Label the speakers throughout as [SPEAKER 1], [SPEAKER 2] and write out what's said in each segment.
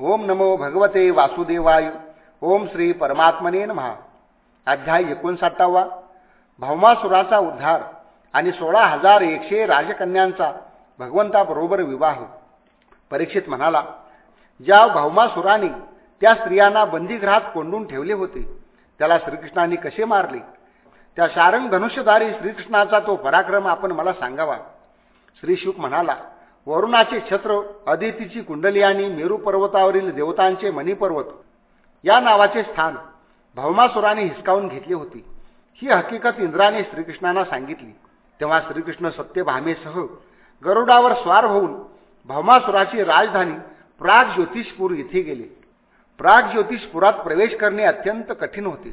[SPEAKER 1] ओम नमो भगवते वासुदेवाय. ओम श्री परमात्मने महा अध्याय एकोणसाठावा. भौमासुराचा उद्धार आणि सोळा हजार एकशे राजकन्यांचा भगवंताबरोबर विवाह. परीक्षित म्हणाला ज्या भौमासुराने त्या स्त्रियांना बंदीगृहात कोंडून ठेवले होते त्याला श्रीकृष्णाने कसे मारले? त्या शारंग धनुष्यधारी श्रीकृष्णाचा तो पराक्रम आपण मला सांगावा. श्री शुक म्हणाला वरुणाचे छत्र अदितीची कुंडली आणि मेरू पर्वतावरील देवतांचे मणिपर्वत या नावाचे स्थान भौमासुराने हिसकावून घेतली होती. ही हकीकत इंद्राने श्रीकृष्णांना सांगितली. तेव्हा श्रीकृष्ण सत्यभामेसह गरुडावर स्वार होऊन भौमासुराची राजधानी प्राग ज्योतिषपूर येथे गेले. प्राग ज्योतिषपुरात प्रवेश करणे अत्यंत कठीण होते.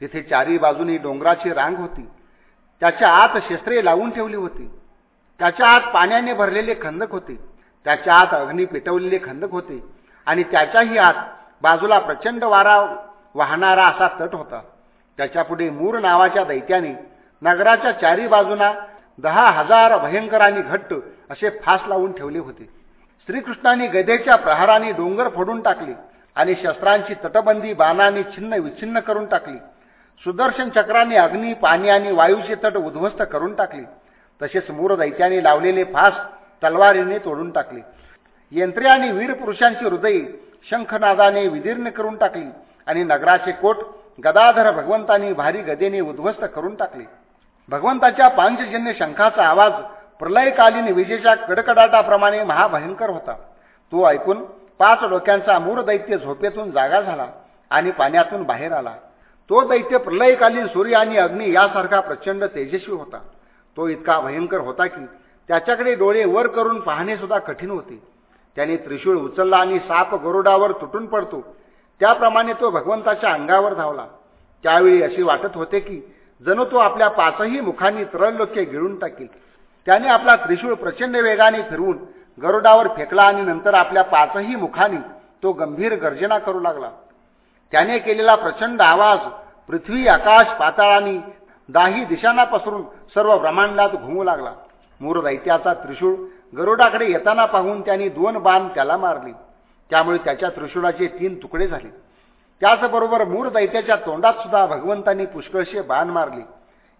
[SPEAKER 1] तिथे चारी बाजूनी डोंगराची रांग होती. त्याच्या आत शस्त्रे लावून ठेवली होती. त्याच्या आत पाण्याने भरलेले खंदक होते. त्याच्या आत अग्नी पेटवलेले खंदक होते. आणि त्याच्याही आत बाजूला प्रचंड वारा वाहणारा असा तट होता. त्याच्यापुढे मूर नावाच्या दैत्याने नगराच्या चारी बाजूना दहा हजार भयंकर आणि घट्ट असे फास लावून ठेवले होते. श्रीकृष्णाने गदेच्या प्रहाराने डोंगर फोडून टाकले आणि शस्त्रांची तटबंदी बाणाने छिन्न विच्छिन्न करून टाकली. सुदर्शन चक्राने अग्नी पाणी आणि वायूचे तट उद्ध्वस्त करून टाकले. तसेच मूर दैत्याने लावलेले फास तलवारीने तोडून टाकले. यंत्रे आणि वीर पुरुषांची हृदय शंखनादाने विदीर्ण करून टाकली आणि नगराचे कोट गदाधर भगवंतांनी भारी गदेने उद्ध्वस्त करून टाकले. भगवंताच्या पांचजन्य शंखाचा आवाज प्रलयकालीन विजेच्या कडकडाटाप्रमाणे महाभयंकर होता. तो ऐकून पाच डोक्यांचा मूर दैत्य झोपेतून जागा झाला आणि पाण्यातून बाहेर आला. तो दैत्य प्रलयकालीन सूर्य आणि अग्नी यासारखा प्रचंड तेजस्वी होता. तो इतका भयंकर होता की त्याच्याकडे डोळे वर करून पाहणे सुद्धा कठीण होते. त्याने त्रिशूळ उचलला आणि साप गरुडावर तुटून पडतो. त्याप्रमाणे तो भगवंताच्या अंगावर धावला. त्यावेळी अशी वाटत होते की जणू तो आपल्या पाचही मुखांनी त्रैलोक्य गिळून टाकील. त्याने आपला त्रिशूळ प्रचंड वेगाने फिरवून गरुडावर फेकला आणि नंतर आपल्या पाचही मुखांनी तो गंभीर गर्जना करू लागला. त्याने केलेला प्रचंड आवाज पृथ्वी आकाश पाताळानी दाही दिशांना पसरून सर्व ब्रह्मांडात घुमू लागला. मूर दैत्याचा त्रिशूळ गरुडाकडे येताना पाहून त्यांनी दोन बाण त्याला मारले. त्यामुळे त्याच्या त्रिशूळाचे तीन तुकडे झाले. त्याचबरोबर मूर दैत्याच्या तोंडात सुद्धा भगवंतांनी पुष्कळशे बाण मारले.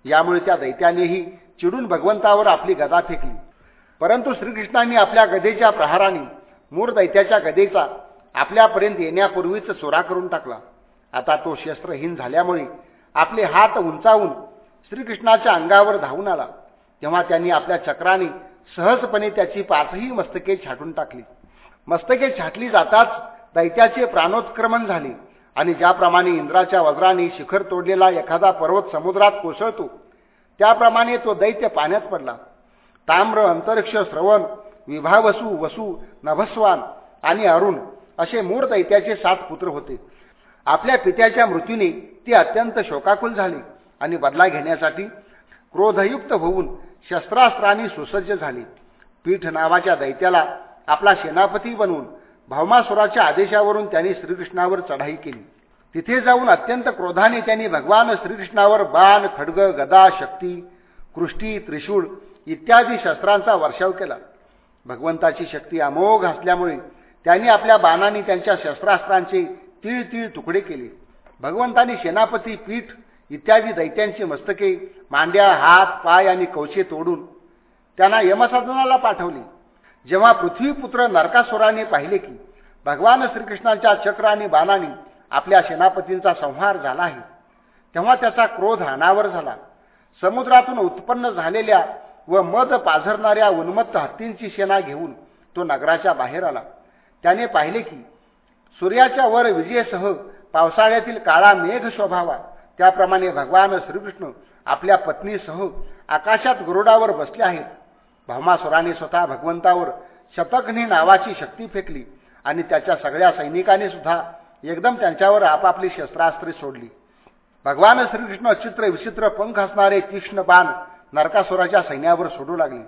[SPEAKER 1] यामुळे त्या दैत्यानेही चिडून भगवंतावर आपली गदा फेकली. परंतु श्रीकृष्णांनी आपल्या गदेच्या प्रहाराने मूर दैत्याच्या गदेचा आपल्यापर्यंत येण्यापूर्वीच चोरा करून टाकला. आता तो शस्त्रहीन झाल्यामुळे आपले हात उंचावून श्रीकृष्णाच्या अंगावर धावून आला. तेव्हा त्यांनी आपल्या चक्राने सहजपणे त्याची पाचही मस्तके छाटून टाकली. मस्तके छाटली जाताच दैत्याचे प्राणोत्क्रमण झाले आणि ज्याप्रमाणे इंद्राच्या वज्राने शिखर तोडलेला एखादा पर्वत समुद्रात कोसळतो त्याप्रमाणे तो दैत्य पाण्यात पडला. ताम्र अंतरिक्ष श्रवण विभावसू वसू नभस्वान आणि अरुण असे मूळ दैत्याचे सात पुत्र होते. आपल्या पित्याच्या मृत्यूने ती अत्यंत शोकाकुल झाली. आणि बदला घेण्यासाठी क्रोधयुक्त होऊन शस्त्रास्त्रांनी सुसज्ज झाली. पीठ नावाच्या दैत्याला आपला सेनापती बनवून भौमासुराच्या आदेशावरून त्यांनी श्रीकृष्णावर चढाई केली. तिथे जाऊन अत्यंत क्रोधाने त्यांनी भगवान श्रीकृष्णावर बाण खडग गदा शक्ती कृष्टी त्रिशूळ इत्यादी शस्त्रांचा वर्षाव केला. भगवंताची शक्ती अमोघ असल्यामुळे त्यांनी आपल्या बाणांनी त्यांच्या शस्त्रास्त्रांचे तीळ तीळ तुकडे केले. भगवंतांनी सेनापती पीठ इत्यादी दैत्यांची मस्तके मांड्या हात पाय आणि कवचे तोडून त्यांना यमसाधनाला पाठवले. जेव्हा पृथ्वीपुत्र नरकासुराने पाहिले की भगवान श्रीकृष्णाच्या चक्र आणि बाणाने आपल्या सेनापतींचा संहार झाला आहे तेव्हा त्याचा क्रोध अनावर झाला. समुद्रातून उत्पन्न झालेल्या व मद पाझरणाऱ्या उन्मत्त हत्तींची सेना घेऊन तो नगराच्या बाहेर आला. त्याने पाहिले की सूर्याच्या वर विजयसह पावसाळ्यातील काळा मेघ शोभावा. त्याप्रमाणे भगवान श्रीकृष्ण आपल्या पत्नीसह आकाशात गरुडावर बसले आहेत. भामासुराने स्वतः भगवंतावर शतकनी नावाची शक्ती फेकली आणि त्याच्या सगळ्या सैनिकांनी सुद्धा एकदम त्यांच्यावर आपापली शस्त्रास्त्रे सोडली. भगवान श्रीकृष्ण चित्र विचित्र पंख असणारे तीक्ष्ण बाण नरकासुराच्या सैन्यावर सोडू लागले.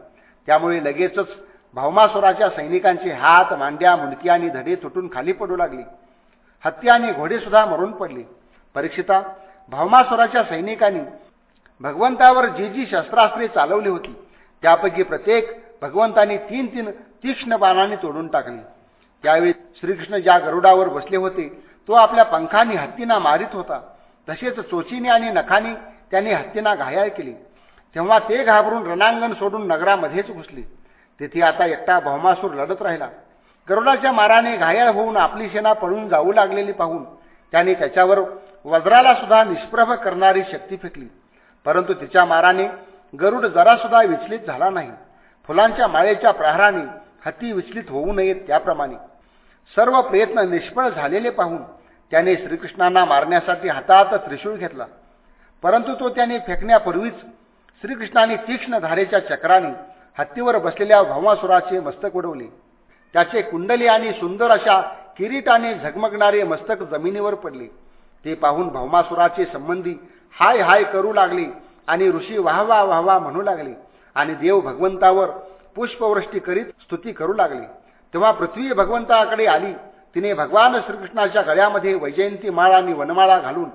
[SPEAKER 1] त्यामुळे लगेचच भौमासुराच्या सैनिकांचे हात मांड्या मुंडकी आणि धडे तुटून खाली पडू लागले. हत्ती आणि घोडे सुद्धा मरून पडले. परीक्षिता भावमासुराच्या सैनिकांनी भगवंतावर जी जी शस्त्रास्त्रे चालवली होती त्यापैकी प्रत्येक भगवंतांनी तीन तीन तीक्ष्ण बाणाने तोडून टाकली. त्यावेळी श्रीकृष्ण ज्या गरुडावर बसले होते तो आपल्या पंखांनी हत्तींना मारित होता. तसेच चोचीने आणि नखानी त्यांनी हत्तींना घायाळ केली. तेव्हा ते घाबरून रणांगण सोडून नगरामध्येच घुसले. तेथे आता एकटा भौमासूर लढत राहिला. गरुडाच्या माराने घायाळ होऊन आपली सेना पळून जाऊ लागलेली पाहून त्याने त्याच्यावर वज्राला सुद्धा निष्प्रभ करणारी शक्ती फेकली. परंतु तिच्या माराने गरुड जरासुद्धा विचलित झाला नाही. फुलांच्या माळेच्या प्रहाराने हत्ती विचलित होऊ नयेत त्याप्रमाणे. सर्व प्रयत्न निष्फळ झालेले पाहून त्याने श्रीकृष्णांना मारण्यासाठी हातात त्रिशूळ घेतला. परंतु तो त्याने फेकण्यापूर्वीच श्रीकृष्णाने तीक्ष्ण धारेच्या चक्राने हत्तीवर बसलेल्या भवासुराचे मस्तक उडवले. त्याचे कुंडली आणि सुंदर अशा किरीटाने झगमगणारे मस्तक जमिनीवर पडले. ते पाहून भौमासुराचे संबंधी हाय हाय करू लागले आणि ऋषी वाहवा वाहवा म्हणू लागले. आणि देव भगवंतावर पुष्पवृष्टी करीत स्तुती करू लागली. तेव्हा पृथ्वी भगवंताकडे आली. तिने भगवान श्रीकृष्णाच्या गळ्यामध्ये वैजयंती माळ आणि वनमाळा घालून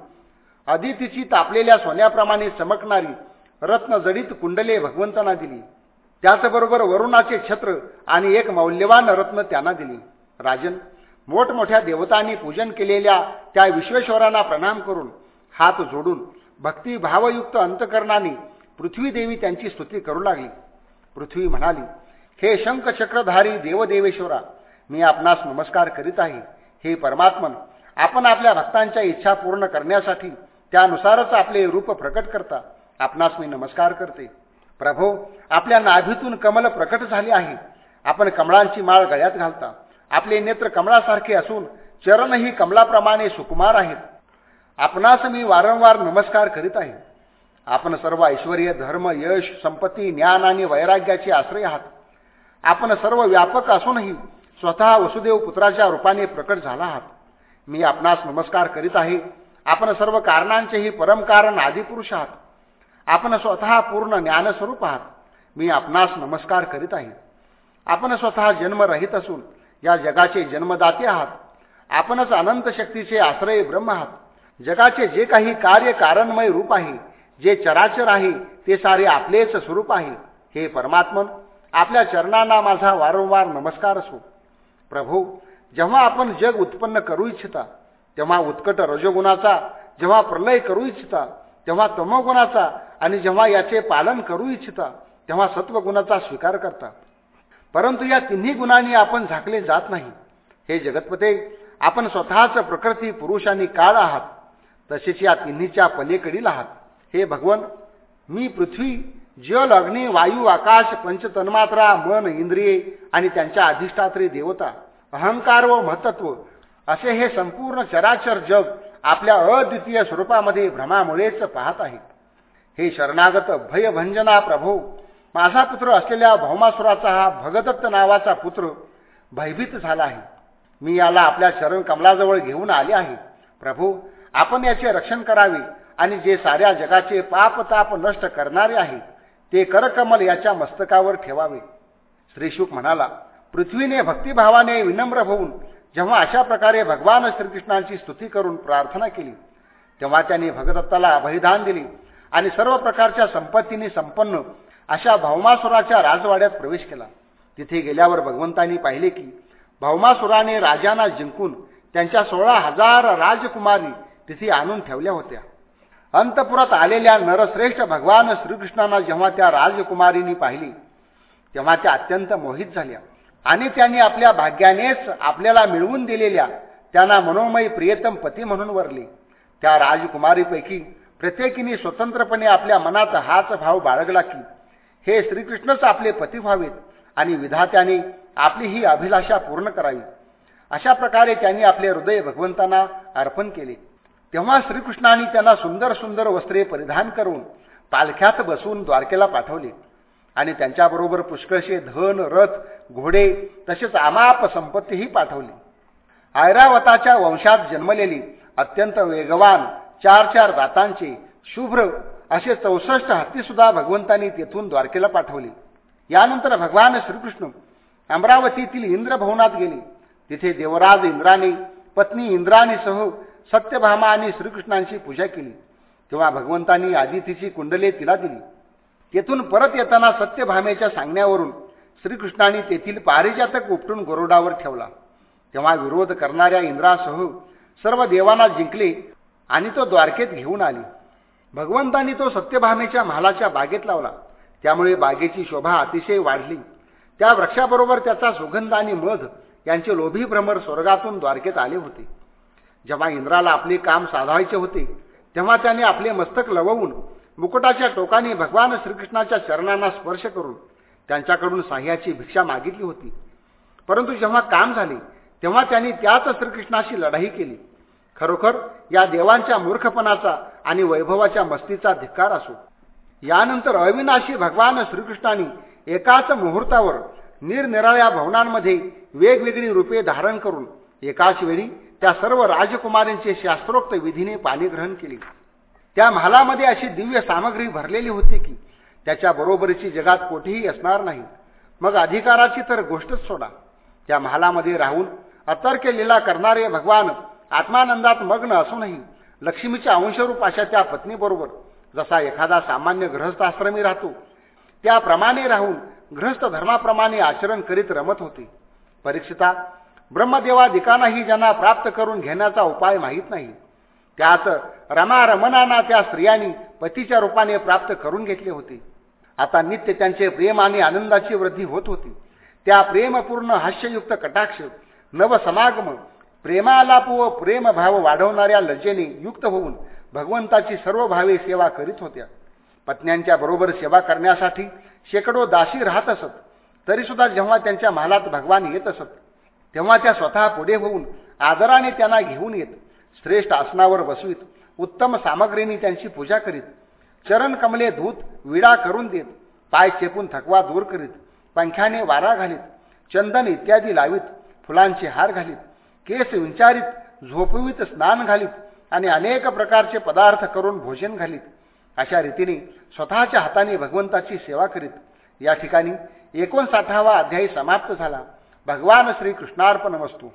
[SPEAKER 1] अदितीची तापलेल्या सोन्याप्रमाणे चमकणारी रत्नजडित कुंडले भगवंतांना दिली. त्याचबरोबर वरुणाचे छत्र आणि एक मौल्यवान रत्न त्यांना दिली. राजन मोठमोठ्या देवतांनी पूजन केलेल्या त्या विश्वेश्वरांना प्रणाम करून हात जोडून भक्तिभावयुक्त अंतकरणाने पृथ्वीदेवी त्यांची स्तुती करू लागली. पृथ्वी म्हणाली हे शंखचक्रधारी देवदेवेश्वरा मी आपणास नमस्कार करीत आहे. हे परमात्मन आपण आपल्या भक्तांच्या इच्छा पूर्ण करण्यासाठी त्यानुसारच आपले रूप प्रकट करता. आपणास मी नमस्कार करते. प्रभो आपल्या नाभीतून कमल प्रकट झाले आहे. आपण कमळांची माळ गळ्यात घालता. आपले नेत्र कमळासारखे असून चरणही कमलाप्रमाणे सुकुमार आहेत. आपणास मी वारंवार नमस्कार करीत आहे. आपण सर्व ऐश्वर्य धर्म यश संपत्ती ज्ञान आणि वैराग्याचे आश्रय आहात. आपण सर्व व्यापक असूनही स्वतः वसुदेव पुत्राच्या रूपाने प्रकट झाला आहात. मी आपणास नमस्कार करीत आहे. आपण सर्व कारणांचेही परमकारण आदिपुरुष आहात. आपण स्वतः पूर्ण ज्ञानस्वरूप आहात. मी आपणास नमस्कार करीत आहे. आपण स्वतः जन्मरहित असून या जगाचे जन्मदाते आहात. आपणच अनंत शक्तीचे आश्रय ब्रह्म आहात. जगाचे जे काही कार्य कारणमय रूप आहे जे चराचर आहे ते सारे आपलेच स्वरूप आहे हे परमात्मन आपल्या चरणांना माझा वारंवार नमस्कार असो. प्रभू जेव्हा आपण जग उत्पन्न करू इच्छिता तेव्हा उत्कट रजोगुणाचा जेव्हा प्रलय करू इच्छिता तेव्हा तमोगुणाचा आणि जेव्हा याचे पालन करू इच्छिता तेव्हा सत्वगुणाचा स्वीकार करता. परंतु या तिन्ही गुणांनी आपण झाकले जात नाही. हे जगतपते आपण स्वतःच प्रकृती पुरुष आणि काळ आहात. तसेच या तिन्हीच्या पलीकडील आहात. हे भगवन मी पृथ्वी जल अग्नी वायू आकाश पंचतन्मात्रा मन इंद्रिये आणि त्यांच्या अधिष्ठात्री देवता अहंकार व महत्त्व असे हे संपूर्ण चराचर जग आपल्या अद्वितीय स्वरूपामध्ये भ्रमामुळेच पाहत आहे. हे शरणागत भयभंजना प्रभू माझा पुत्र असलेल्या भौमासुराचा हा भगदत्त नावाचा पुत्र भयभीत झाला आहे. मी याला आपल्या शरण कमलाजवळ घेऊन आले आहे. प्रभू आपण याचे रक्षण करावे आणि जे साऱ्या जगाचे पापताप नष्ट करणारे आहे ते करकमल याच्या मस्तकावर ठेवावे. श्रीशुक म्हणाला पृथ्वीने भक्तिभावाने विनम्र होऊन जेव्हा अशा प्रकारे भगवान श्रीकृष्णांची स्तुती करून प्रार्थना केली तेव्हा त्यांनी भगदत्ताला अभयदान दिले आणि सर्व प्रकारच्या संपत्तीने संपन्न अशा भौमासुराच्या राजवाड्यात प्रवेश केला. तिथे गेल्यावर भगवंतांनी पाहिले की भौमासुराने राजांना जिंकून त्यांच्या सोळा हजार राजकुमारी तिथे आणून ठेवल्या होत्या. अंतपुरात आलेल्या नरश्रेष्ठ भगवान श्रीकृष्णांना जेव्हा त्या राजकुमारींनी पाहिली तेव्हा त्या अत्यंत मोहित झाल्या आणि त्यांनी आपल्या भाग्यानेच आपल्याला मिळवून दिलेल्या त्यांना मनोमयी प्रियतम पती म्हणून वरले. त्या राजकुमारीपैकी प्रत्येकीने स्वतंत्रपणे आपल्या मनात हाच भाव बाळगला की हे श्रीकृष्णच आपले पती व्हावेत आणि विधात्याने आपली ही अभिलाषा पूर्ण करावी. अशा प्रकारे त्यांनी आपले हृदय भगवंतांना अर्पण केले. तेव्हा श्रीकृष्णाने त्यांना सुंदर सुंदर वस्त्रे परिधान करून पालख्यात बसून द्वारकेला पाठवले. आणि त्यांच्याबरोबर पुष्कळशे धन रथ घोडे तसेच आमाप संपत्तीही पाठवली. ऐरावताच्या वंशात जन्मलेली अत्यंत वेगवान चार चार दातांचे शुभ्र असे चौसष्ट हत्तीसुद्धा भगवंतांनी तेथून द्वारकेला पाठवले. यानंतर भगवान श्रीकृष्ण अमरावतीतील इंद्रभवनात गेले. तिथे देवराज इंद्राने पत्नी इंद्राणीसह सत्यभामा आणि श्रीकृष्णांची पूजा केली. तेव्हा भगवंतांनी आदितीची कुंडले तिला दिली. तेथून परत येताना सत्यभामेच्या सांगण्यावरून श्रीकृष्णाने तेथील पारिजातक उपटून गरुडावर ठेवला. तेव्हा विरोध करणाऱ्या इंद्रासह सर्व देवांना जिंकले आणि तो द्वारकेत घेऊन आली. भगवंतांनी तो सत्यभामेच्या महालाच्या बागेत लावला. त्यामुळे बागेची शोभा अतिशय वाढली. त्या वृक्षाबरोबर त्याचा सुगंध आणि मध यांचे लोभी भ्रमर स्वर्गातून द्वारकेत आले होते. जेव्हा इंद्राला आपले काम साधायचे होते तेव्हा त्याने आपले मस्तक लवून मुकुटाच्या टोकाने भगवान श्रीकृष्णाच्या चरणांना स्पर्श करून त्यांच्याकडून साह्याची भिक्षा मागितली होती. परंतु जेव्हा काम झाले तेव्हा त्यांनी त्याच श्रीकृष्णाशी लढाई केली. खरोखर या देवांच्या मूर्खपणाचा आणि वैभवाच्या मस्तीचा धिक्कार असो. यानंतर अविनाशी भगवान श्रीकृष्णांनी एकाच मुहूर्तावर निरनिराळ्या भवनांमध्ये वेगवेगळी रूपे धारण करून एकाच वेळी त्या सर्व राजकुमारींचे शास्त्रोक्त विधीने पाणीग्रहण केले. त्या महालामध्ये अशी दिव्य सामग्री भरलेली होती की त्याच्या बरोबरीची जगात कोठेही असणार नाही. मग अधिकाराची तर गोष्टच सोडा. त्या महालामध्ये राहून अतर्क लीला करणारे भगवान आत्मानंदात मग्न असूनही लक्ष्मीच्या अंशरूप अशा त्या पत्नीबरोबर जसा एखादा सामान्य गृहस्थाश्रमी राहतो त्याप्रमाणे राहून ग्रहस्थ धर्माप्रमाणे आचरण करीत रमत होते. परीक्षिता ब्रह्मदेवादिकांनाही ज्यांना प्राप्त करून घेण्याचा उपाय माहीत नाही त्यात रमा रमणांना त्या स्त्रियांनी पतीच्या रूपाने प्राप्त करून घेतले होते. आता नित्य त्यांचे प्रेम आणि आनंदाची वृद्धी होत होती. त्या प्रेमपूर्ण हास्ययुक्त कटाक्ष नवसमागम प्रेमालाप व प्रेमभाव वाढवणाऱ्या लज्जेने युक्त होऊन भगवंताची सर्व भावे सेवा करीत होत्या. पत्न्यांच्या बरोबर सेवा करण्यासाठी शेकडो दासी राहत असत. तरीसुद्धा जेव्हा त्यांच्या महालात भगवान येत असत तेव्हा त्या स्वतः पुढे होऊन आदराने त्यांना घेऊन येत श्रेष्ठ आसनावर बसवीत उत्तम सामग्रीने त्यांची पूजा करीत चरण कमले धूत विडा करून देत पाय चेपून थकवा दूर करीत पंख्याने वारा घालीत चंदन इत्यादी लावीत फुलांचे हार घालीत केस विंचारीत झोपवीत स्नान घालीत आणि अनेक प्रकारचे पदार्थ करून भोजन घालीत. अशा रीतीने स्वतःच्या हाताने भगवंताची सेवा करीत. या ठिकाणी एकोणसाठावा अध्यायी समाप्त झाला. भगवान श्रीकृष्णार्पण वस्तू